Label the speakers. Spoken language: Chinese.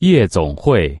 Speaker 1: 夜总会。